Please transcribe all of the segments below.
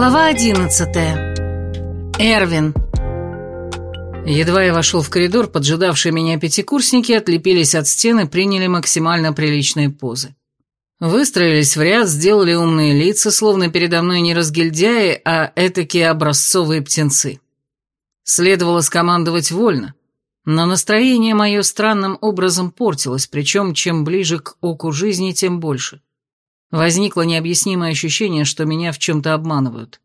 Глава одиннадцатая. Эрвин. Едва я вошел в коридор, поджидавшие меня пятикурсники отлепились от стены приняли максимально приличные позы. Выстроились в ряд, сделали умные лица, словно передо мной не разгильдяи, а этакие образцовые птенцы. Следовало скомандовать вольно, но настроение мое странным образом портилось, причем чем ближе к оку жизни, тем больше. Возникло необъяснимое ощущение, что меня в чем-то обманывают.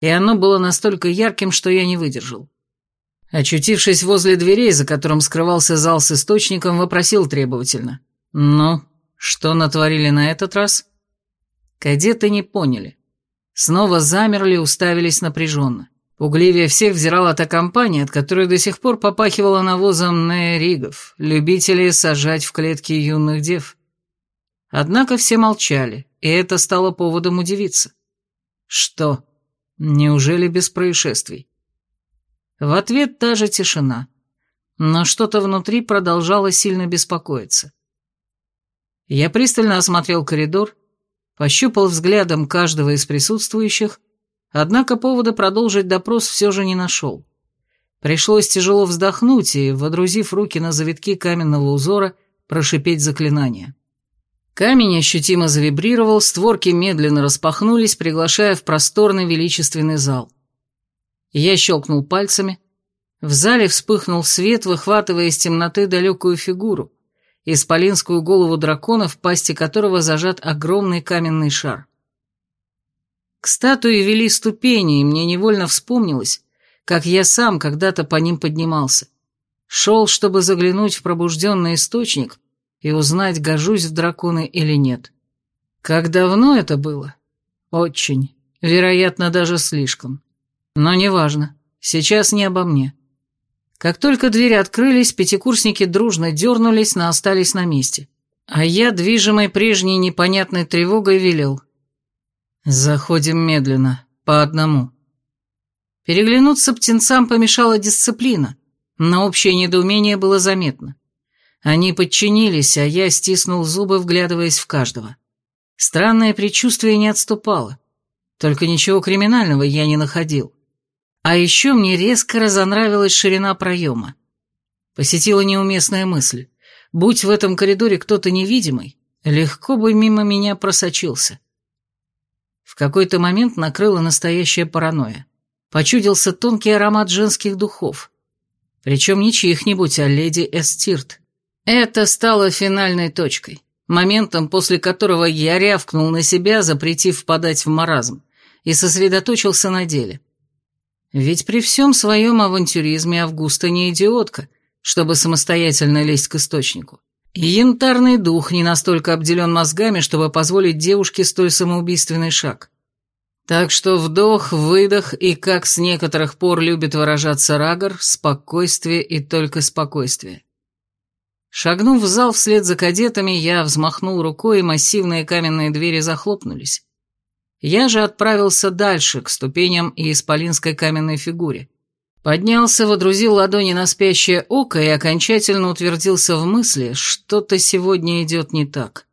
И оно было настолько ярким, что я не выдержал. Очутившись возле дверей, за которым скрывался зал с источником, вопросил требовательно. «Ну, что натворили на этот раз?» Кадеты не поняли. Снова замерли, уставились напряженно. Пугливее всех взирала та компания, от которой до сих пор попахивала навозом нейригов, любителей сажать в клетки юных дев. Однако все молчали, и это стало поводом удивиться. Что? Неужели без происшествий? В ответ та же тишина, но что-то внутри продолжало сильно беспокоиться. Я пристально осмотрел коридор, пощупал взглядом каждого из присутствующих, однако повода продолжить допрос все же не нашел. Пришлось тяжело вздохнуть и, водрузив руки на завитки каменного узора, прошипеть заклинание. Камень ощутимо завибрировал, створки медленно распахнулись, приглашая в просторный величественный зал. Я щелкнул пальцами. В зале вспыхнул свет, выхватывая из темноты далекую фигуру, исполинскую голову дракона, в пасти которого зажат огромный каменный шар. К статуе вели ступени, и мне невольно вспомнилось, как я сам когда-то по ним поднимался. Шел, чтобы заглянуть в пробужденный источник и узнать, гожусь в драконы или нет. Как давно это было? Очень. Вероятно, даже слишком. Но неважно. Сейчас не обо мне. Как только двери открылись, пятикурсники дружно дернулись, но остались на месте. А я, движимой прежней непонятной тревогой, велел. Заходим медленно, по одному. Переглянуться птенцам помешала дисциплина, но общее недоумение было заметно. Они подчинились, а я стиснул зубы, вглядываясь в каждого. Странное предчувствие не отступало. Только ничего криминального я не находил. А еще мне резко разонравилась ширина проема. Посетила неуместная мысль. Будь в этом коридоре кто-то невидимый, легко бы мимо меня просочился. В какой-то момент накрыла настоящая паранойя. Почудился тонкий аромат женских духов. Причем не чьих-нибудь, а леди Эстирт. Это стало финальной точкой, моментом, после которого я рявкнул на себя, запретив впадать в маразм, и сосредоточился на деле. Ведь при всем своем авантюризме Августа не идиотка, чтобы самостоятельно лезть к источнику. И янтарный дух не настолько обделен мозгами, чтобы позволить девушке столь самоубийственный шаг. Так что вдох, выдох и, как с некоторых пор любит выражаться Рагор, спокойствие и только спокойствие. Шагнув в зал вслед за кадетами, я взмахнул рукой, и массивные каменные двери захлопнулись. Я же отправился дальше, к ступеням и исполинской каменной фигуре. Поднялся, водрузил ладони на спящее око и окончательно утвердился в мысли, что-то сегодня идет не так.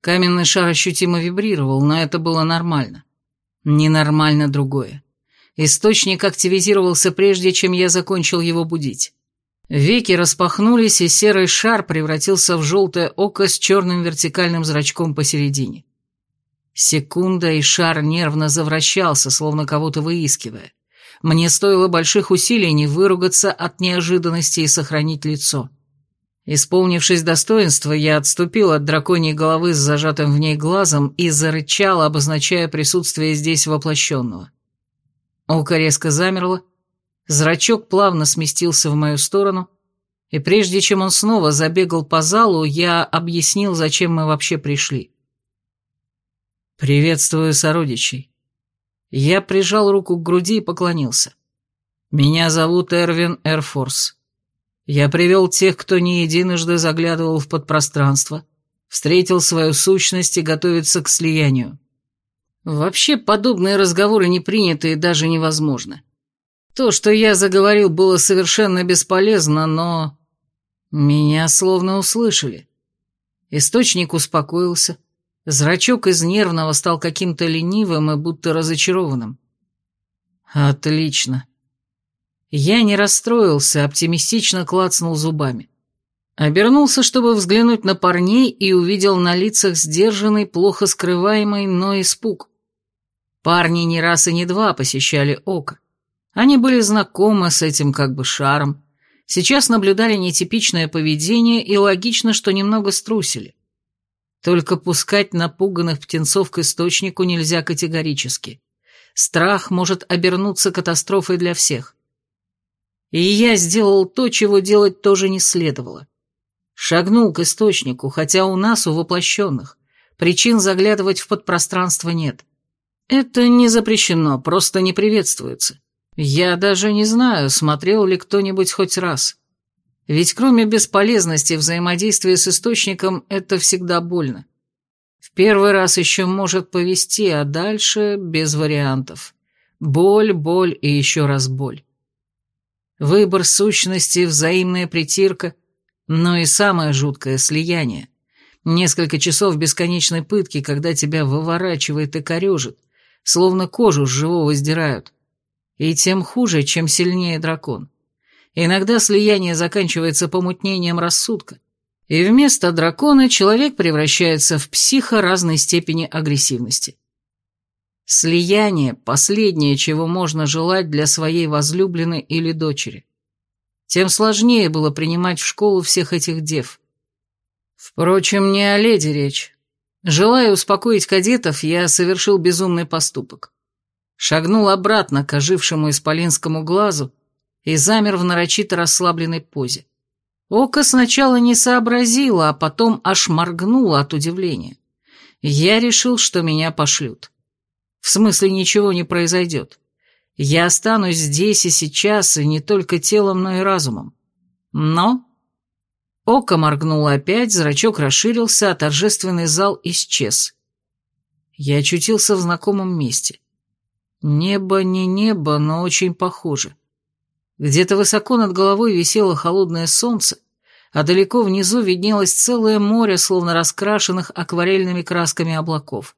Каменный шар ощутимо вибрировал, но это было нормально. Ненормально другое. Источник активизировался прежде, чем я закончил его будить. Веки распахнулись, и серый шар превратился в желтое око с черным вертикальным зрачком посередине. Секунда, и шар нервно завращался, словно кого-то выискивая. Мне стоило больших усилий не выругаться от неожиданности и сохранить лицо. Исполнившись достоинства, я отступил от драконьей головы с зажатым в ней глазом и зарычал, обозначая присутствие здесь воплощенного. Око резко замерло, Зрачок плавно сместился в мою сторону, и прежде чем он снова забегал по залу, я объяснил, зачем мы вообще пришли. «Приветствую сородичей». Я прижал руку к груди и поклонился. «Меня зовут Эрвин Эрфорс. Я привел тех, кто не единожды заглядывал в подпространство, встретил свою сущность и готовится к слиянию. Вообще подобные разговоры не приняты и даже невозможны. То, что я заговорил, было совершенно бесполезно, но... Меня словно услышали. Источник успокоился, Зрачок из нервного стал каким-то ленивым и будто разочарованным. Отлично. Я не расстроился, оптимистично клацнул зубами. Обернулся, чтобы взглянуть на парней, и увидел на лицах сдержанный, плохо скрываемый, но испуг. Парни не раз и не два посещали око. Они были знакомы с этим как бы шаром, сейчас наблюдали нетипичное поведение и логично, что немного струсили. Только пускать напуганных птенцов к источнику нельзя категорически. Страх может обернуться катастрофой для всех. И я сделал то, чего делать тоже не следовало. Шагнул к источнику, хотя у нас, у воплощенных, причин заглядывать в подпространство нет. Это не запрещено, просто не приветствуется. Я даже не знаю, смотрел ли кто-нибудь хоть раз. Ведь кроме бесполезности взаимодействия с источником, это всегда больно. В первый раз еще может повести, а дальше без вариантов. Боль, боль и еще раз боль. Выбор сущности, взаимная притирка, но и самое жуткое слияние. Несколько часов бесконечной пытки, когда тебя выворачивает и корежит, словно кожу с живого сдирают. И тем хуже, чем сильнее дракон. Иногда слияние заканчивается помутнением рассудка, и вместо дракона человек превращается в психа разной степени агрессивности. Слияние – последнее, чего можно желать для своей возлюбленной или дочери. Тем сложнее было принимать в школу всех этих дев. Впрочем, не о леди речь. Желая успокоить кадетов, я совершил безумный поступок. Шагнул обратно к ожившему исполинскому глазу и замер в нарочито расслабленной позе. Око сначала не сообразило, а потом аж моргнуло от удивления. Я решил, что меня пошлют. В смысле, ничего не произойдет. Я останусь здесь и сейчас, и не только телом, но и разумом. Но... Око моргнуло опять, зрачок расширился, а торжественный зал исчез. Я очутился в знакомом месте. Небо не небо, но очень похоже. Где-то высоко над головой висело холодное солнце, а далеко внизу виднелось целое море, словно раскрашенных акварельными красками облаков.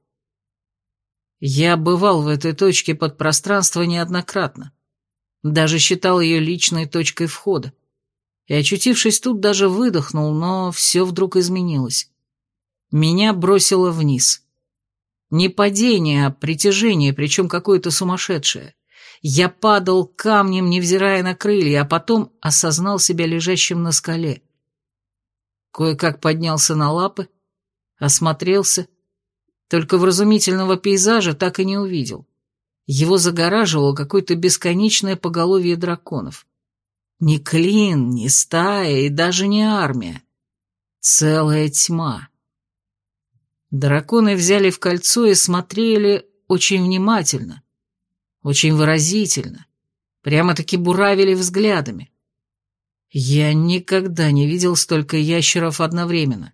Я бывал в этой точке подпространства неоднократно. Даже считал ее личной точкой входа. И, очутившись тут, даже выдохнул, но все вдруг изменилось. Меня бросило вниз. Не падение, а притяжение, причем какое-то сумасшедшее. Я падал камнем, невзирая на крылья, а потом осознал себя лежащим на скале. Кое-как поднялся на лапы, осмотрелся, только вразумительного пейзажа так и не увидел. Его загораживало какое-то бесконечное поголовье драконов. Ни клин, ни стая и даже не армия. Целая тьма. Драконы взяли в кольцо и смотрели очень внимательно, очень выразительно, прямо-таки буравили взглядами. Я никогда не видел столько ящеров одновременно.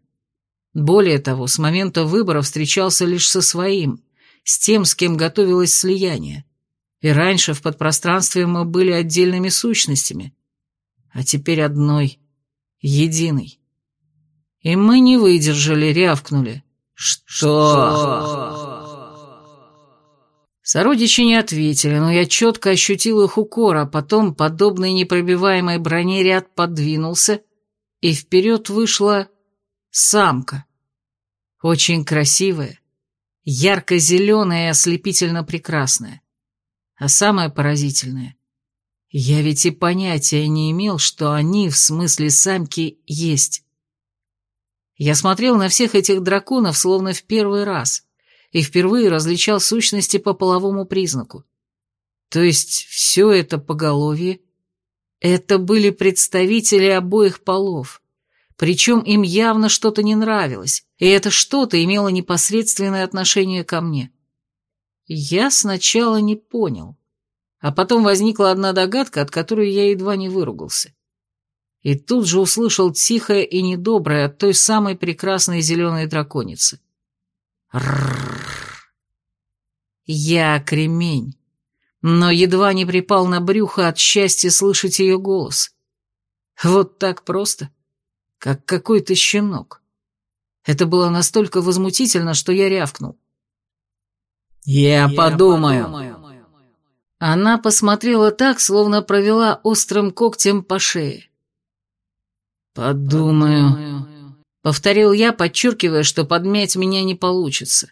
Более того, с момента выбора встречался лишь со своим, с тем, с кем готовилось слияние. И раньше в подпространстве мы были отдельными сущностями, а теперь одной, единой. И мы не выдержали, рявкнули. «Что?» Сородичи не ответили, но я четко ощутил их укор, а потом подобной непробиваемой броне ряд подвинулся, и вперед вышла самка. Очень красивая, ярко-зеленая и ослепительно прекрасная. А самое поразительное, я ведь и понятия не имел, что они, в смысле самки, есть. Я смотрел на всех этих драконов словно в первый раз — и впервые различал сущности по половому признаку. То есть все это поголовье — это были представители обоих полов, причем им явно что-то не нравилось, и это что-то имело непосредственное отношение ко мне. Я сначала не понял, а потом возникла одна догадка, от которой я едва не выругался. И тут же услышал тихое и недоброе от той самой прекрасной зеленой драконицы. Я кремень, но едва не припал на брюхо от счастья слышать ее голос. Вот так просто, как какой-то щенок. Это было настолько возмутительно, что я рявкнул. «Я, я подумаю». подумаю. Она посмотрела так, словно провела острым когтем по шее. «Подумаю», — повторил я, подчеркивая, что подмять меня не получится.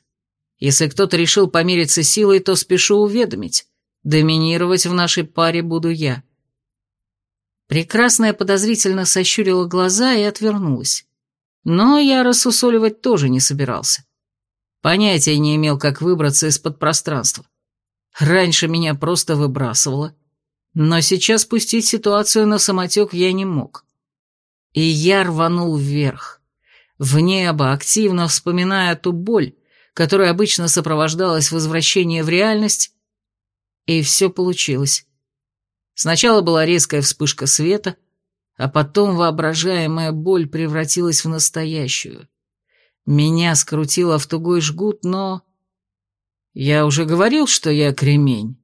Если кто-то решил помериться силой, то спешу уведомить. Доминировать в нашей паре буду я. Прекрасная подозрительно сощурила глаза и отвернулась. Но я рассусоливать тоже не собирался. Понятия не имел, как выбраться из-под пространства. Раньше меня просто выбрасывало, но сейчас спустить ситуацию на самотек я не мог. И я рванул вверх, в небо, активно вспоминая ту боль, которая обычно сопровождалась возвращением в реальность, и все получилось. Сначала была резкая вспышка света, а потом воображаемая боль превратилась в настоящую. Меня скрутило в тугой жгут, но... Я уже говорил, что я кремень.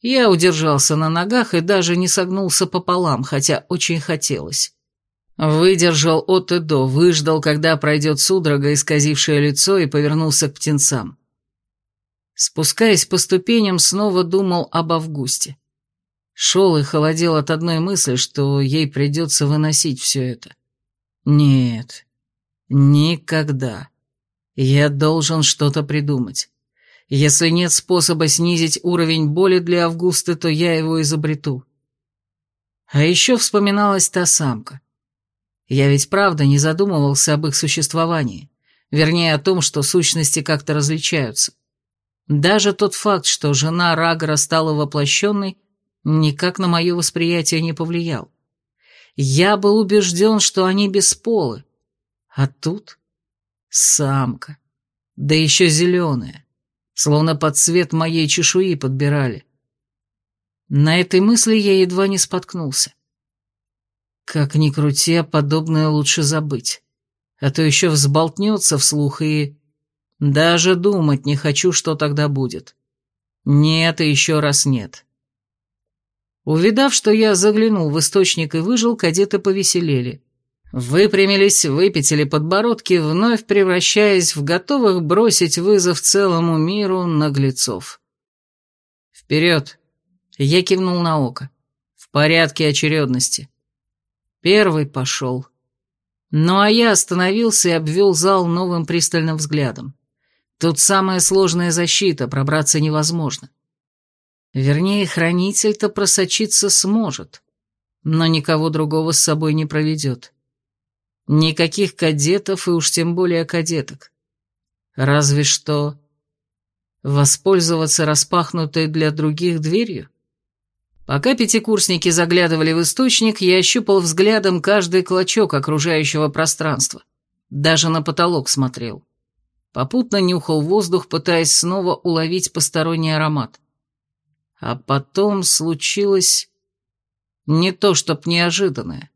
Я удержался на ногах и даже не согнулся пополам, хотя очень хотелось. Выдержал от и до, выждал, когда пройдет судорога, исказившее лицо, и повернулся к птенцам. Спускаясь по ступеням, снова думал об Августе. Шел и холодел от одной мысли, что ей придется выносить все это. Нет, никогда. Я должен что-то придумать. Если нет способа снизить уровень боли для Августы, то я его изобрету. А еще вспоминалась та самка. Я ведь правда не задумывался об их существовании, вернее о том, что сущности как-то различаются. Даже тот факт, что жена Рагора стала воплощенной, никак на мое восприятие не повлиял. Я был убежден, что они бесполы. А тут самка, да еще зеленая, словно под цвет моей чешуи подбирали. На этой мысли я едва не споткнулся. Как ни крути, а подобное лучше забыть. А то еще взболтнется вслух и... Даже думать не хочу, что тогда будет. Нет и еще раз нет. Увидав, что я заглянул в источник и выжил, кадеты повеселели. Выпрямились, выпятили подбородки, вновь превращаясь в готовых бросить вызов целому миру наглецов. «Вперед!» Я кивнул на око. «В порядке очередности». Первый пошел. Ну а я остановился и обвел зал новым пристальным взглядом. Тут самая сложная защита, пробраться невозможно. Вернее, хранитель-то просочиться сможет, но никого другого с собой не проведет. Никаких кадетов и уж тем более кадеток. Разве что воспользоваться распахнутой для других дверью? Пока пятикурсники заглядывали в источник, я ощупал взглядом каждый клочок окружающего пространства. Даже на потолок смотрел. Попутно нюхал воздух, пытаясь снова уловить посторонний аромат. А потом случилось не то чтоб неожиданное,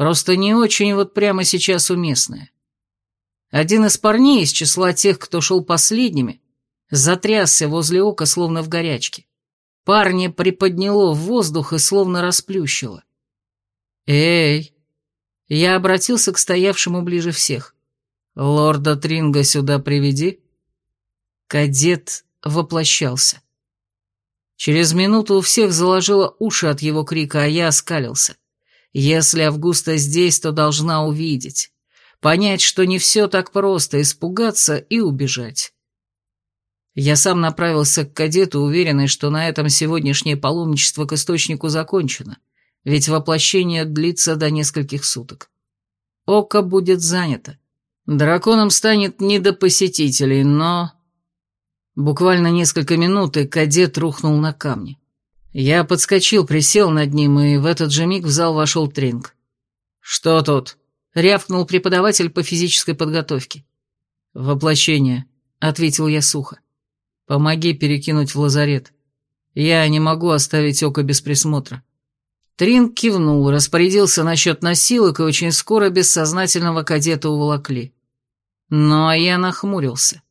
просто не очень вот прямо сейчас уместное. Один из парней из числа тех, кто шел последними, затрясся возле ока, словно в горячке. Парня приподняло в воздух и словно расплющило. «Эй!» Я обратился к стоявшему ближе всех. «Лорда Тринга сюда приведи». Кадет воплощался. Через минуту у всех заложило уши от его крика, а я оскалился. Если Августа здесь, то должна увидеть. Понять, что не все так просто, испугаться и убежать. Я сам направился к кадету, уверенный, что на этом сегодняшнее паломничество к источнику закончено, ведь воплощение длится до нескольких суток. Око будет занято. Драконом станет не до посетителей, но... Буквально несколько минут, и кадет рухнул на камни. Я подскочил, присел над ним, и в этот же миг в зал вошел Тринг. «Что тут?» — рявкнул преподаватель по физической подготовке. «Воплощение», — ответил я сухо. «Помоги перекинуть в лазарет. Я не могу оставить око без присмотра». Тринг кивнул, распорядился насчет носилок, и очень скоро бессознательного кадета уволокли. Ну а я нахмурился,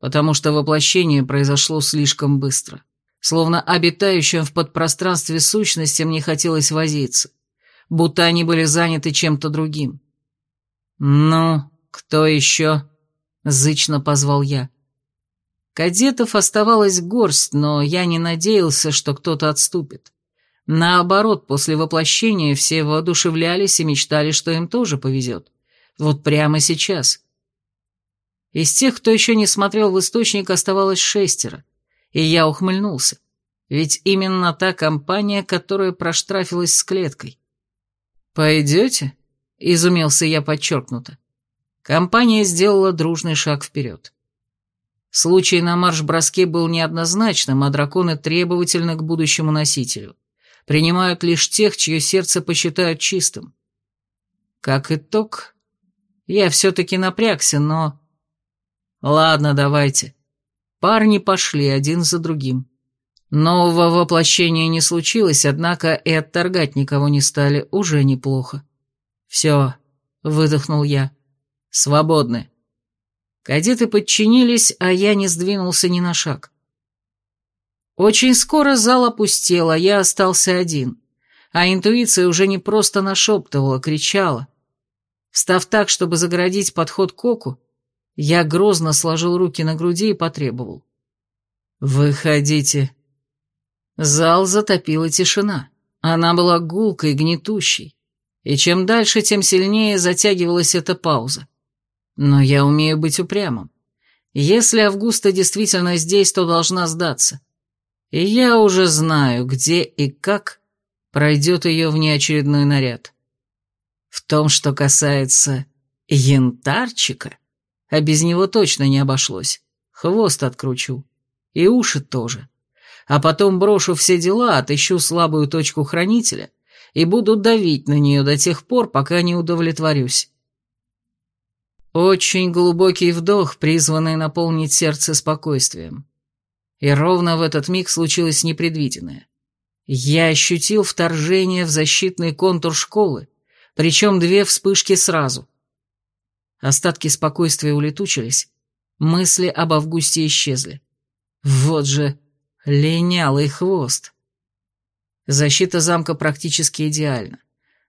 потому что воплощение произошло слишком быстро. Словно обитающим в подпространстве сущностям не хотелось возиться, будто они были заняты чем-то другим. «Ну, кто еще?» — зычно позвал я. Кадетов оставалась горсть, но я не надеялся, что кто-то отступит. Наоборот, после воплощения все воодушевлялись и мечтали, что им тоже повезет. Вот прямо сейчас. Из тех, кто еще не смотрел в источник, оставалось шестеро, и я ухмыльнулся. Ведь именно та компания, которая проштрафилась с клеткой. «Пойдете?» — изумился я подчеркнуто. Компания сделала дружный шаг вперед. Случай на марш-броске был неоднозначным, а драконы требовательны к будущему носителю. Принимают лишь тех, чье сердце посчитают чистым. Как итог, я все-таки напрягся, но... Ладно, давайте. Парни пошли один за другим. Нового воплощения не случилось, однако и отторгать никого не стали, уже неплохо. Все, выдохнул я. Свободны. Кадеты подчинились, а я не сдвинулся ни на шаг. Очень скоро зал опустел, а я остался один. А интуиция уже не просто нашептывала, кричала. Встав так, чтобы загородить подход к оку, я грозно сложил руки на груди и потребовал. «Выходите». Зал затопила тишина. Она была гулкой, гнетущей. И чем дальше, тем сильнее затягивалась эта пауза. Но я умею быть упрямым. Если Августа действительно здесь, то должна сдаться. И я уже знаю, где и как пройдет ее внеочередной наряд. В том, что касается янтарчика, а без него точно не обошлось. Хвост откручу. И уши тоже. А потом брошу все дела, отыщу слабую точку хранителя и буду давить на нее до тех пор, пока не удовлетворюсь. Очень глубокий вдох, призванный наполнить сердце спокойствием. И ровно в этот миг случилось непредвиденное. Я ощутил вторжение в защитный контур школы, причем две вспышки сразу. Остатки спокойствия улетучились, мысли об Августе исчезли. Вот же линялый хвост. Защита замка практически идеальна.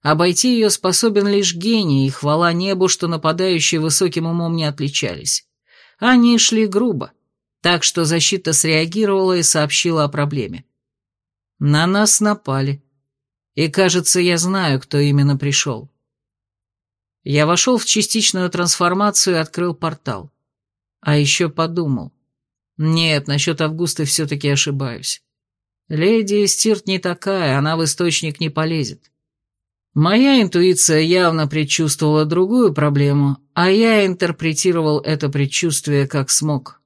Обойти ее способен лишь гений, и хвала небу, что нападающие высоким умом не отличались. Они шли грубо, так что защита среагировала и сообщила о проблеме. На нас напали. И, кажется, я знаю, кто именно пришел. Я вошел в частичную трансформацию и открыл портал. А еще подумал. Нет, насчет Августы все-таки ошибаюсь. Леди Стирт не такая, она в источник не полезет. Моя интуиция явно предчувствовала другую проблему, а я интерпретировал это предчувствие как смог.